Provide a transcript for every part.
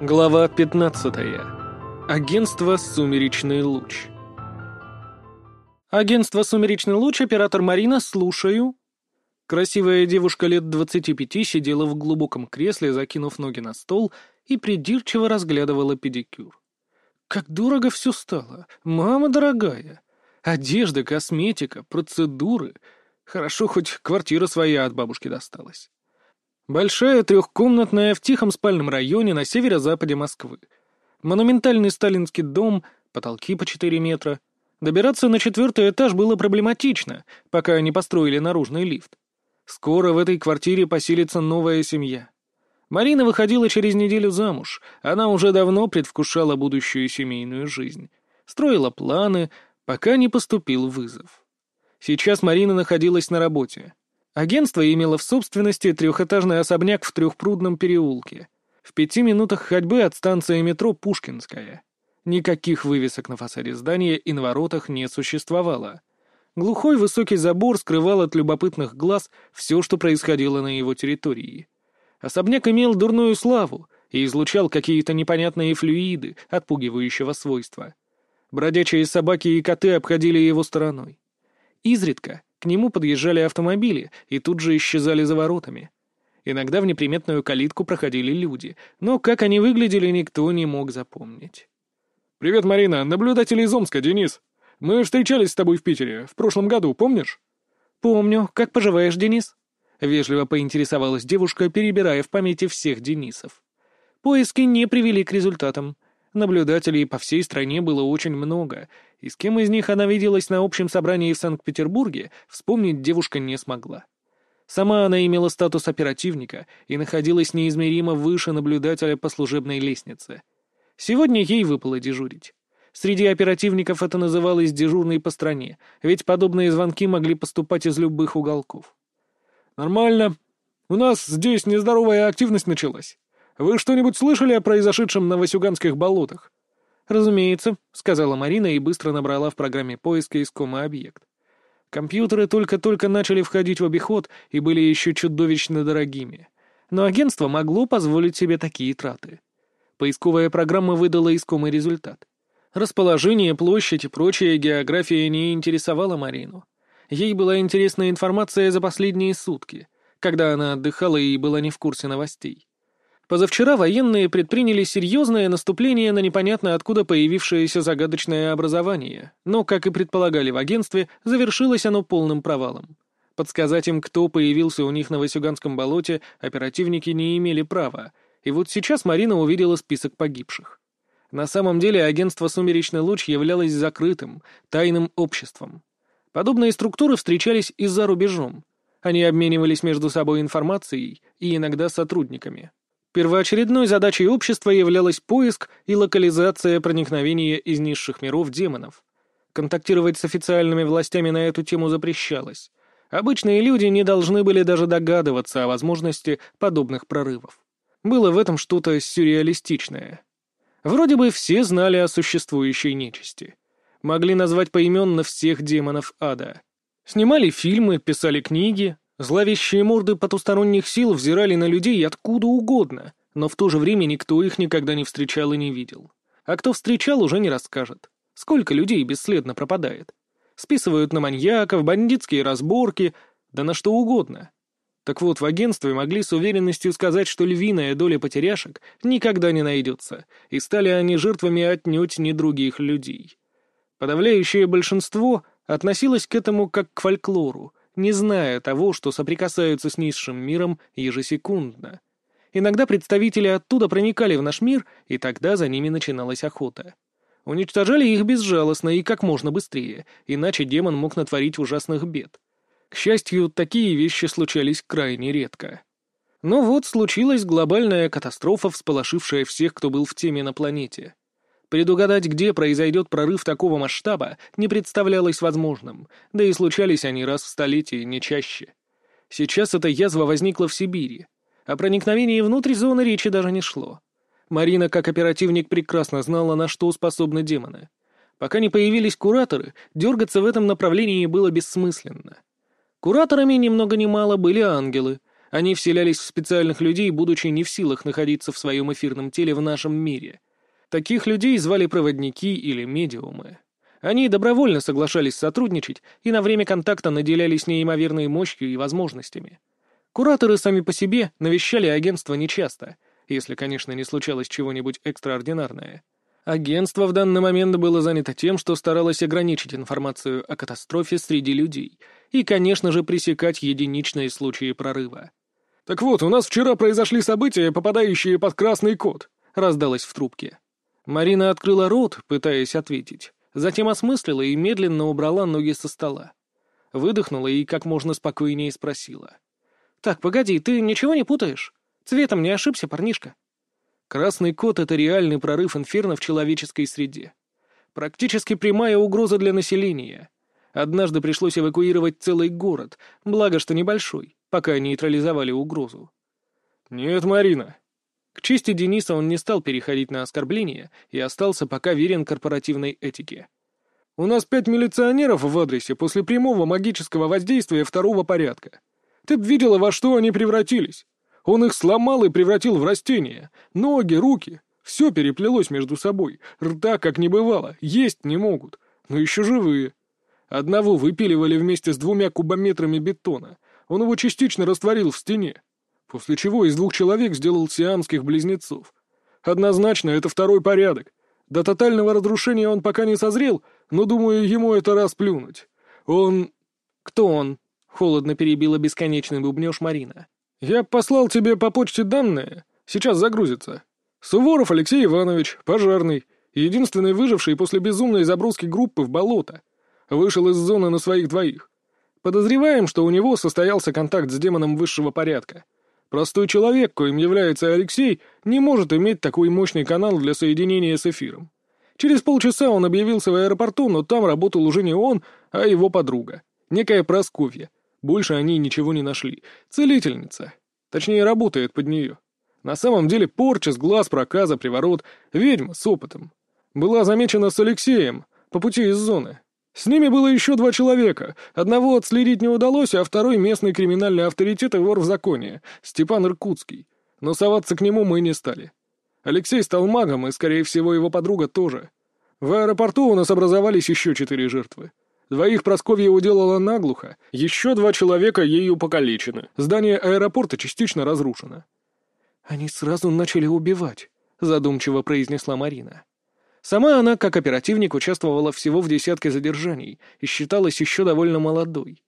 Глава 15. Агентство «Сумеречный луч». Агентство «Сумеречный луч», оператор Марина, слушаю. Красивая девушка лет 25 сидела в глубоком кресле, закинув ноги на стол, и придирчиво разглядывала педикюр. Как дорого все стало, мама дорогая. Одежда, косметика, процедуры. Хорошо, хоть квартира своя от бабушки досталась. Большая трехкомнатная в тихом спальном районе на северо-западе Москвы. Монументальный сталинский дом, потолки по 4 метра. Добираться на четвертый этаж было проблематично, пока не построили наружный лифт. Скоро в этой квартире поселится новая семья. Марина выходила через неделю замуж, она уже давно предвкушала будущую семейную жизнь. Строила планы, пока не поступил вызов. Сейчас Марина находилась на работе. Агентство имело в собственности трехэтажный особняк в Трехпрудном переулке. В пяти минутах ходьбы от станции метро Пушкинская. Никаких вывесок на фасаде здания и на воротах не существовало. Глухой высокий забор скрывал от любопытных глаз все, что происходило на его территории. Особняк имел дурную славу и излучал какие-то непонятные флюиды отпугивающего свойства. Бродячие собаки и коты обходили его стороной. Изредка к нему подъезжали автомобили и тут же исчезали за воротами. Иногда в неприметную калитку проходили люди, но как они выглядели, никто не мог запомнить. «Привет, Марина, наблюдатель из Омска, Денис. Мы встречались с тобой в Питере, в прошлом году, помнишь?» «Помню. Как поживаешь, Денис?» — вежливо поинтересовалась девушка, перебирая в памяти всех Денисов. Поиски не привели к результатам. Наблюдателей по всей стране было очень много, и с кем из них она виделась на общем собрании в Санкт-Петербурге, вспомнить девушка не смогла. Сама она имела статус оперативника и находилась неизмеримо выше наблюдателя по служебной лестнице. Сегодня ей выпало дежурить. Среди оперативников это называлось дежурной по стране, ведь подобные звонки могли поступать из любых уголков. «Нормально. У нас здесь нездоровая активность началась. Вы что-нибудь слышали о произошедшем на Васюганских болотах?» «Разумеется», — сказала Марина и быстро набрала в программе поиска искомый объект. Компьютеры только-только начали входить в обиход и были еще чудовищно дорогими. Но агентство могло позволить себе такие траты. Поисковая программа выдала искомый результат. Расположение, площадь и прочая география не интересовала Марину. Ей была интересна информация за последние сутки, когда она отдыхала и была не в курсе новостей. Позавчера военные предприняли серьезное наступление на непонятно откуда появившееся загадочное образование, но, как и предполагали в агентстве, завершилось оно полным провалом. Подсказать им, кто появился у них на Васюганском болоте, оперативники не имели права, и вот сейчас Марина увидела список погибших. На самом деле агентство «Сумеречный луч» являлось закрытым, тайным обществом. Подобные структуры встречались и за рубежом. Они обменивались между собой информацией и иногда сотрудниками. Первоочередной задачей общества являлась поиск и локализация проникновения из низших миров демонов. Контактировать с официальными властями на эту тему запрещалось. Обычные люди не должны были даже догадываться о возможности подобных прорывов. Было в этом что-то сюрреалистичное. Вроде бы все знали о существующей нечисти. Могли назвать поименно всех демонов ада. Снимали фильмы, писали книги, Зловещие морды потусторонних сил взирали на людей откуда угодно, но в то же время никто их никогда не встречал и не видел. А кто встречал, уже не расскажет. Сколько людей бесследно пропадает. Списывают на маньяков, бандитские разборки, да на что угодно. Так вот, в агентстве могли с уверенностью сказать, что львиная доля потеряшек никогда не найдется, и стали они жертвами отнюдь не других людей. Подавляющее большинство относилось к этому как к фольклору, не зная того, что соприкасаются с низшим миром ежесекундно. Иногда представители оттуда проникали в наш мир, и тогда за ними начиналась охота. Уничтожали их безжалостно и как можно быстрее, иначе демон мог натворить ужасных бед. К счастью, такие вещи случались крайне редко. Но вот случилась глобальная катастрофа, всполошившая всех, кто был в теме на планете. Предугадать, где произойдет прорыв такого масштаба, не представлялось возможным, да и случались они раз в столетие, не чаще. Сейчас эта язва возникла в Сибири. О проникновении внутрь зоны речи даже не шло. Марина, как оперативник, прекрасно знала, на что способны демоны. Пока не появились кураторы, дергаться в этом направлении было бессмысленно. Кураторами ни много ни мало были ангелы. Они вселялись в специальных людей, будучи не в силах находиться в своем эфирном теле в нашем мире. Таких людей звали проводники или медиумы. Они добровольно соглашались сотрудничать и на время контакта наделялись неимоверной мощью и возможностями. Кураторы сами по себе навещали агентство нечасто, если, конечно, не случалось чего-нибудь экстраординарное. Агентство в данный момент было занято тем, что старалось ограничить информацию о катастрофе среди людей и, конечно же, пресекать единичные случаи прорыва. «Так вот, у нас вчера произошли события, попадающие под красный код», — раздалось в трубке. Марина открыла рот, пытаясь ответить, затем осмыслила и медленно убрала ноги со стола. Выдохнула и как можно спокойнее спросила. «Так, погоди, ты ничего не путаешь? Цветом не ошибся, парнишка?» Красный код — это реальный прорыв инферно в человеческой среде. Практически прямая угроза для населения. Однажды пришлось эвакуировать целый город, благо что небольшой, пока нейтрализовали угрозу. «Нет, Марина». К чести Дениса он не стал переходить на оскорбления и остался пока верен корпоративной этике. «У нас пять милиционеров в адресе после прямого магического воздействия второго порядка. Ты б видела, во что они превратились. Он их сломал и превратил в растения. Ноги, руки. Все переплелось между собой. Рта как не бывало. Есть не могут. Но еще живые. Одного выпиливали вместе с двумя кубометрами бетона. Он его частично растворил в стене. После чего из двух человек сделал сиамских близнецов. Однозначно, это второй порядок. До тотального разрушения он пока не созрел, но, думаю, ему это расплюнуть. Он... Кто он? Холодно перебила бесконечный бубнеж Марина. Я послал тебе по почте данные. Сейчас загрузится. Суворов Алексей Иванович, пожарный, единственный выживший после безумной заброски группы в болото. Вышел из зоны на своих двоих. Подозреваем, что у него состоялся контакт с демоном высшего порядка. Простой человек, коим является Алексей, не может иметь такой мощный канал для соединения с эфиром. Через полчаса он объявился в аэропорту, но там работал уже не он, а его подруга, некая Просковья. Больше они ничего не нашли. Целительница. Точнее, работает под нее. На самом деле порча с глаз, проказа, приворот, ведьма с опытом. Была замечена с Алексеем по пути из зоны. С ними было еще два человека. Одного отследить не удалось, а второй — местный криминальный авторитет и вор в законе, Степан Иркутский. Но соваться к нему мы не стали. Алексей стал магом, и, скорее всего, его подруга тоже. В аэропорту у нас образовались еще четыре жертвы. Двоих Просковья уделала наглухо, еще два человека ею покалечены. Здание аэропорта частично разрушено. «Они сразу начали убивать», — задумчиво произнесла Марина. Сама она, как оперативник, участвовала всего в десятке задержаний и считалась еще довольно молодой.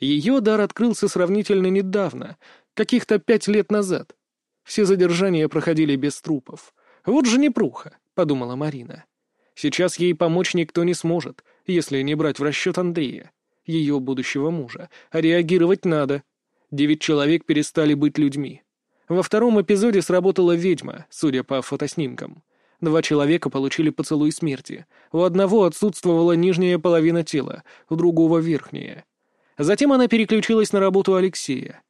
Ее дар открылся сравнительно недавно, каких-то пять лет назад. Все задержания проходили без трупов. Вот же непруха, — подумала Марина. Сейчас ей помочь никто не сможет, если не брать в расчет Андрея, ее будущего мужа, а реагировать надо. Девять человек перестали быть людьми. Во втором эпизоде сработала ведьма, судя по фотоснимкам. Два человека получили поцелуй смерти. У одного отсутствовала нижняя половина тела, у другого — верхняя. Затем она переключилась на работу Алексея.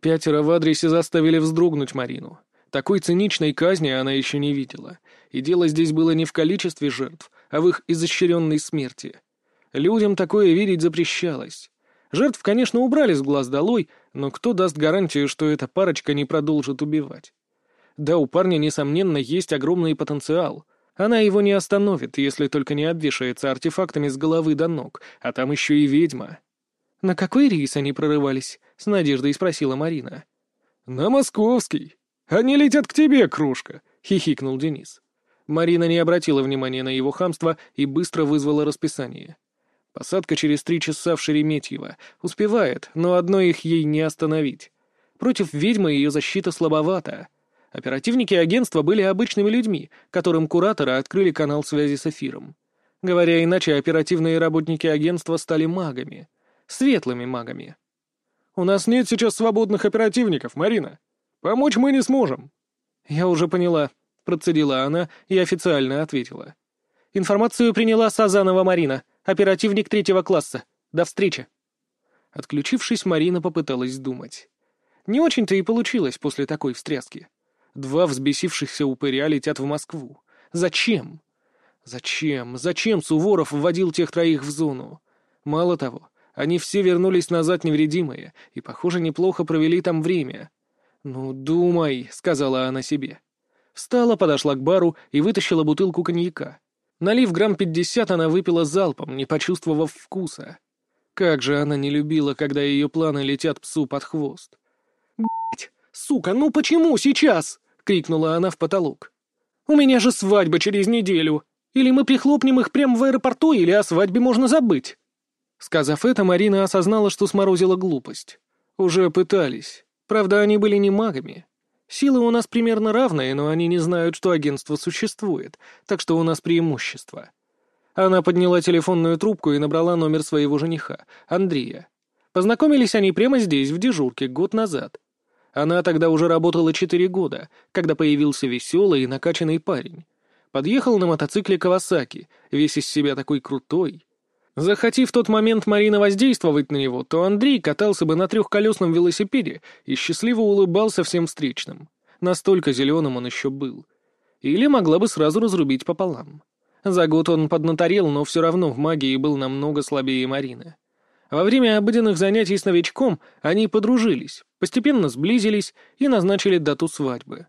Пятеро в адресе заставили вздрогнуть Марину. Такой циничной казни она еще не видела. И дело здесь было не в количестве жертв, а в их изощренной смерти. Людям такое видеть запрещалось. Жертв, конечно, убрали с глаз долой, но кто даст гарантию, что эта парочка не продолжит убивать? Да, у парня, несомненно, есть огромный потенциал. Она его не остановит, если только не обвешается артефактами с головы до ног, а там еще и ведьма. «На какой рейс они прорывались?» — с надеждой спросила Марина. «На московский. Они летят к тебе, кружка», — хихикнул Денис. Марина не обратила внимания на его хамство и быстро вызвала расписание. Посадка через три часа в Шереметьево. Успевает, но одной их ей не остановить. Против ведьмы ее защита слабовата. Оперативники агентства были обычными людьми, которым кураторы открыли канал связи с эфиром. Говоря иначе, оперативные работники агентства стали магами. Светлыми магами. «У нас нет сейчас свободных оперативников, Марина. Помочь мы не сможем». «Я уже поняла», — процедила она и официально ответила. «Информацию приняла Сазанова Марина, оперативник третьего класса. До встречи». Отключившись, Марина попыталась думать. Не очень-то и получилось после такой встряски. Два взбесившихся упыря летят в Москву. Зачем? Зачем? Зачем Суворов вводил тех троих в зону? Мало того, Они все вернулись назад невредимые и, похоже, неплохо провели там время. «Ну, думай», — сказала она себе. Встала, подошла к бару и вытащила бутылку коньяка. Налив грамм пятьдесят, она выпила залпом, не почувствовав вкуса. Как же она не любила, когда ее планы летят псу под хвост. «Блядь, сука, ну почему сейчас?» — крикнула она в потолок. «У меня же свадьба через неделю. Или мы прихлопнем их прямо в аэропорту, или о свадьбе можно забыть». Сказав это, Марина осознала, что сморозила глупость. Уже пытались. Правда, они были не магами. Силы у нас примерно равные, но они не знают, что агентство существует, так что у нас преимущество. Она подняла телефонную трубку и набрала номер своего жениха, Андрея. Познакомились они прямо здесь, в дежурке, год назад. Она тогда уже работала четыре года, когда появился веселый и накачанный парень. Подъехал на мотоцикле Кавасаки, весь из себя такой крутой. Захоти в тот момент Марина воздействовать на него, то Андрей катался бы на трехколесном велосипеде и счастливо улыбался всем встречным. Настолько зеленым он еще был. Или могла бы сразу разрубить пополам. За год он поднаторел, но все равно в магии был намного слабее Марины. Во время обыденных занятий с новичком они подружились, постепенно сблизились и назначили дату свадьбы.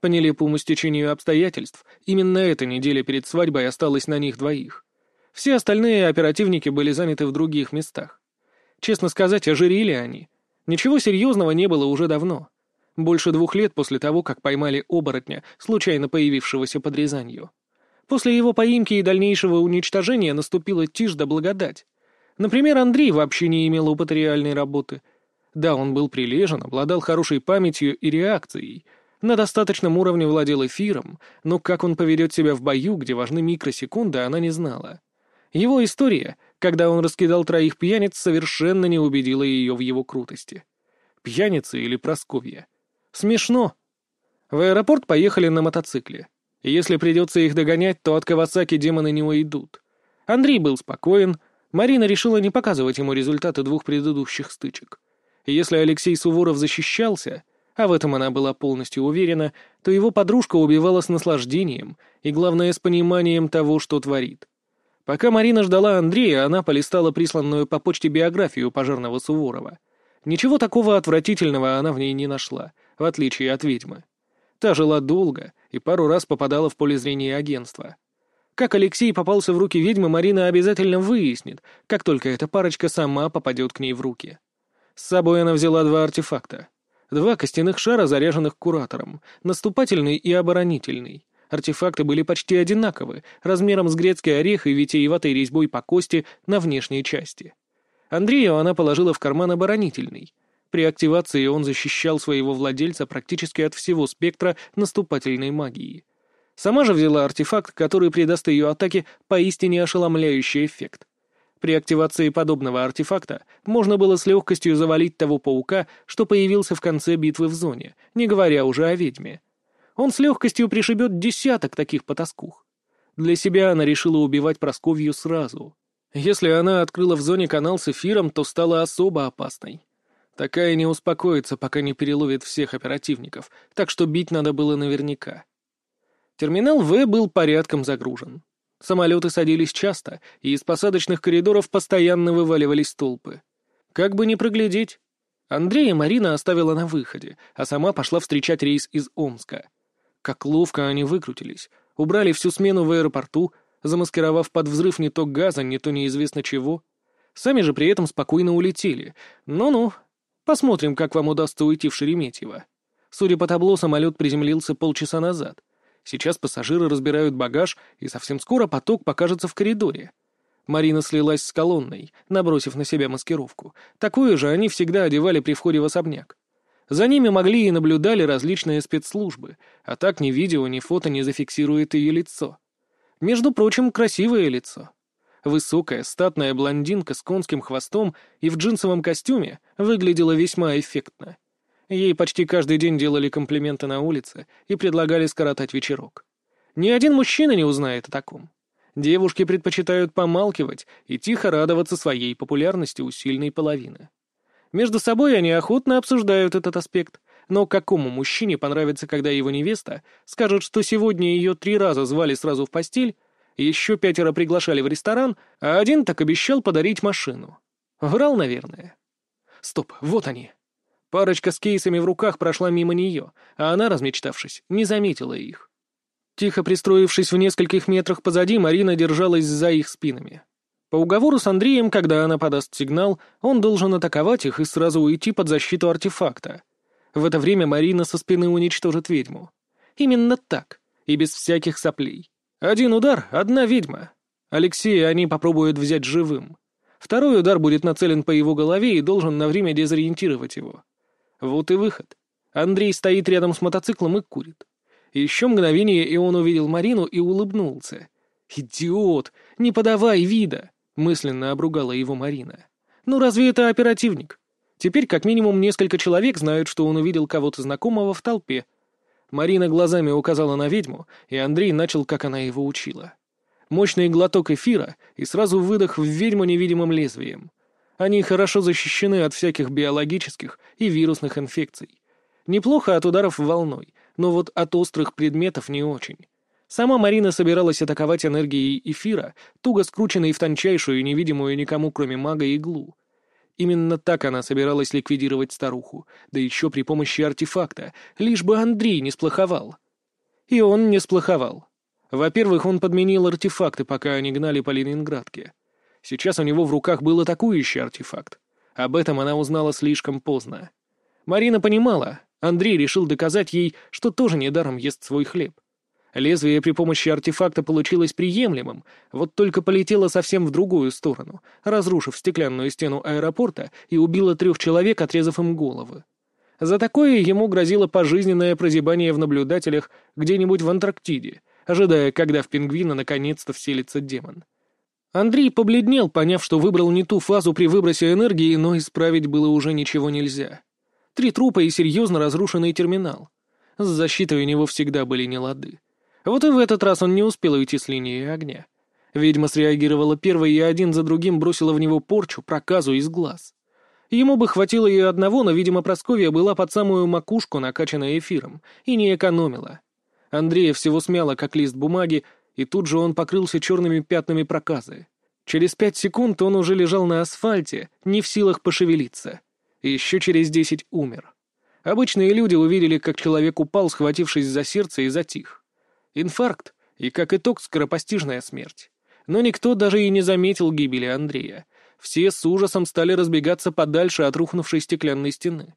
По нелепому стечению обстоятельств, именно эта неделя перед свадьбой осталась на них двоих. Все остальные оперативники были заняты в других местах. Честно сказать, ожирили они. Ничего серьезного не было уже давно. Больше двух лет после того, как поймали оборотня, случайно появившегося под Рязанью. После его поимки и дальнейшего уничтожения наступила тишь да благодать. Например, Андрей вообще не имел опыта реальной работы. Да, он был прилежен, обладал хорошей памятью и реакцией, на достаточном уровне владел эфиром, но как он поведет себя в бою, где важны микросекунды, она не знала. Его история, когда он раскидал троих пьяниц, совершенно не убедила ее в его крутости. Пьяницы или Просковья? Смешно. В аэропорт поехали на мотоцикле. Если придется их догонять, то от Кавасаки демоны не уйдут. Андрей был спокоен, Марина решила не показывать ему результаты двух предыдущих стычек. Если Алексей Суворов защищался, а в этом она была полностью уверена, то его подружка убивала с наслаждением и, главное, с пониманием того, что творит. Пока Марина ждала Андрея, она полистала присланную по почте биографию пожарного Суворова. Ничего такого отвратительного она в ней не нашла, в отличие от ведьмы. Та жила долго и пару раз попадала в поле зрения агентства. Как Алексей попался в руки ведьмы, Марина обязательно выяснит, как только эта парочка сама попадет к ней в руки. С собой она взяла два артефакта. Два костяных шара, заряженных куратором, наступательный и оборонительный. Артефакты были почти одинаковы, размером с грецкий орех и витиеватой резьбой по кости на внешней части. Андрею она положила в карман оборонительный. При активации он защищал своего владельца практически от всего спектра наступательной магии. Сама же взяла артефакт, который придаст ее атаке поистине ошеломляющий эффект. При активации подобного артефакта можно было с легкостью завалить того паука, что появился в конце битвы в зоне, не говоря уже о ведьме. Он с легкостью пришибет десяток таких потаскух. Для себя она решила убивать Просковью сразу. Если она открыла в зоне канал с эфиром, то стала особо опасной. Такая не успокоится, пока не переловит всех оперативников, так что бить надо было наверняка. Терминал В был порядком загружен. Самолеты садились часто, и из посадочных коридоров постоянно вываливались толпы. Как бы не проглядеть. Андрея Марина оставила на выходе, а сама пошла встречать рейс из Омска. Как ловко они выкрутились. Убрали всю смену в аэропорту, замаскировав под взрыв не то газа, не то неизвестно чего. Сами же при этом спокойно улетели. Ну-ну, посмотрим, как вам удастся уйти в Шереметьево. Судя по табло, самолет приземлился полчаса назад. Сейчас пассажиры разбирают багаж, и совсем скоро поток покажется в коридоре. Марина слилась с колонной, набросив на себя маскировку. Такую же они всегда одевали при входе в особняк. За ними могли и наблюдали различные спецслужбы, а так ни видео, ни фото не зафиксирует ее лицо. Между прочим, красивое лицо. Высокая, статная блондинка с конским хвостом и в джинсовом костюме выглядела весьма эффектно. Ей почти каждый день делали комплименты на улице и предлагали скоротать вечерок. Ни один мужчина не узнает о таком. Девушки предпочитают помалкивать и тихо радоваться своей популярности у сильной половины. Между собой они охотно обсуждают этот аспект, но какому мужчине понравится, когда его невеста скажет, что сегодня ее три раза звали сразу в постель, еще пятеро приглашали в ресторан, а один так обещал подарить машину? Врал, наверное. Стоп, вот они. Парочка с кейсами в руках прошла мимо нее, а она, размечтавшись, не заметила их. Тихо пристроившись в нескольких метрах позади, Марина держалась за их спинами. По уговору с Андреем, когда она подаст сигнал, он должен атаковать их и сразу уйти под защиту артефакта. В это время Марина со спины уничтожит ведьму. Именно так, и без всяких соплей. Один удар — одна ведьма. Алексея они попробуют взять живым. Второй удар будет нацелен по его голове и должен на время дезориентировать его. Вот и выход. Андрей стоит рядом с мотоциклом и курит. Еще мгновение, и он увидел Марину и улыбнулся. «Идиот! Не подавай вида!» — мысленно обругала его Марина. «Ну разве это оперативник? Теперь как минимум несколько человек знают, что он увидел кого-то знакомого в толпе. Марина глазами указала на ведьму, и Андрей начал, как она его учила. Мощный глоток эфира и сразу выдох в ведьму невидимым лезвием. Они хорошо защищены от всяких биологических и вирусных инфекций. Неплохо от ударов волной, но вот от острых предметов не очень. Сама Марина собиралась атаковать энергией эфира, туго скрученной в тончайшую, невидимую никому, кроме мага, иглу. Именно так она собиралась ликвидировать старуху, да еще при помощи артефакта, лишь бы Андрей не сплоховал. И он не сплоховал. Во-первых, он подменил артефакты, пока они гнали по Ленинградке. Сейчас у него в руках был атакующий артефакт. Об этом она узнала слишком поздно. Марина понимала, Андрей решил доказать ей, что тоже недаром ест свой хлеб. Лезвие при помощи артефакта получилось приемлемым, вот только полетело совсем в другую сторону, разрушив стеклянную стену аэропорта и убило трех человек, отрезав им головы. За такое ему грозило пожизненное прозябание в наблюдателях где-нибудь в Антарктиде, ожидая, когда в пингвина наконец-то вселится демон. Андрей побледнел, поняв, что выбрал не ту фазу при выбросе энергии, но исправить было уже ничего нельзя. Три трупа и серьезно разрушенный терминал. С защитой у него всегда были нелады. Вот и в этот раз он не успел уйти с линии огня. Ведьма среагировала первой и один за другим бросила в него порчу, проказу из глаз. Ему бы хватило ее одного, но, видимо, Просковья была под самую макушку накачанная эфиром и не экономила. Андрея всего смяло, как лист бумаги, и тут же он покрылся черными пятнами проказы. Через пять секунд он уже лежал на асфальте, не в силах пошевелиться. Еще через десять умер. Обычные люди увидели, как человек упал, схватившись за сердце, и затих. Инфаркт и, как итог, скоропостижная смерть. Но никто даже и не заметил гибели Андрея. Все с ужасом стали разбегаться подальше от рухнувшей стеклянной стены.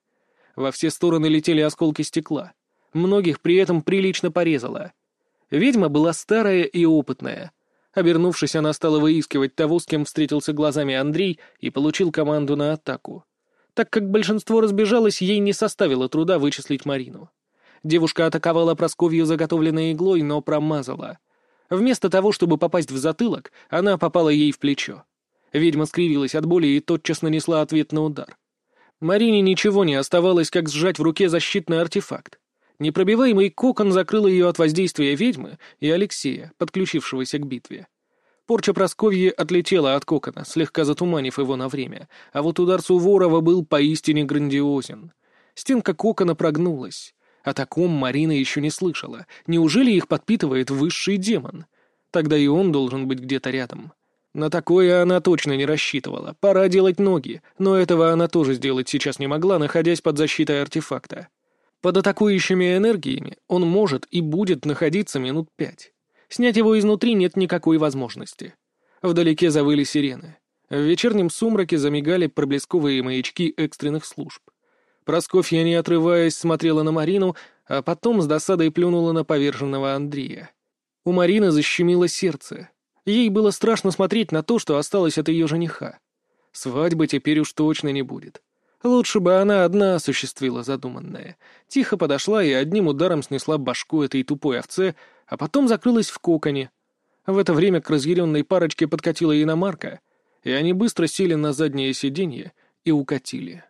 Во все стороны летели осколки стекла. Многих при этом прилично порезало. Ведьма была старая и опытная. Обернувшись, она стала выискивать того, с кем встретился глазами Андрей, и получил команду на атаку. Так как большинство разбежалось, ей не составило труда вычислить Марину. Девушка атаковала Просковью заготовленной иглой, но промазала. Вместо того, чтобы попасть в затылок, она попала ей в плечо. Ведьма скривилась от боли и тотчас нанесла ответный удар. Марине ничего не оставалось, как сжать в руке защитный артефакт. Непробиваемый кокон закрыл ее от воздействия ведьмы и Алексея, подключившегося к битве. Порча Просковьи отлетела от кокона, слегка затуманив его на время, а вот удар Суворова был поистине грандиозен. Стенка кокона прогнулась. О таком Марина еще не слышала. Неужели их подпитывает высший демон? Тогда и он должен быть где-то рядом. На такое она точно не рассчитывала. Пора делать ноги, но этого она тоже сделать сейчас не могла, находясь под защитой артефакта. Под атакующими энергиями он может и будет находиться минут пять. Снять его изнутри нет никакой возможности. Вдалеке завыли сирены. В вечернем сумраке замигали проблесковые маячки экстренных служб. Проскофья, не отрываясь, смотрела на Марину, а потом с досадой плюнула на поверженного Андрея. У Марины защемило сердце. Ей было страшно смотреть на то, что осталось от ее жениха. Свадьбы теперь уж точно не будет. Лучше бы она одна осуществила задуманное. Тихо подошла и одним ударом снесла башку этой тупой овце, а потом закрылась в коконе. В это время к разъяренной парочке подкатила иномарка, и они быстро сели на заднее сиденье и укатили.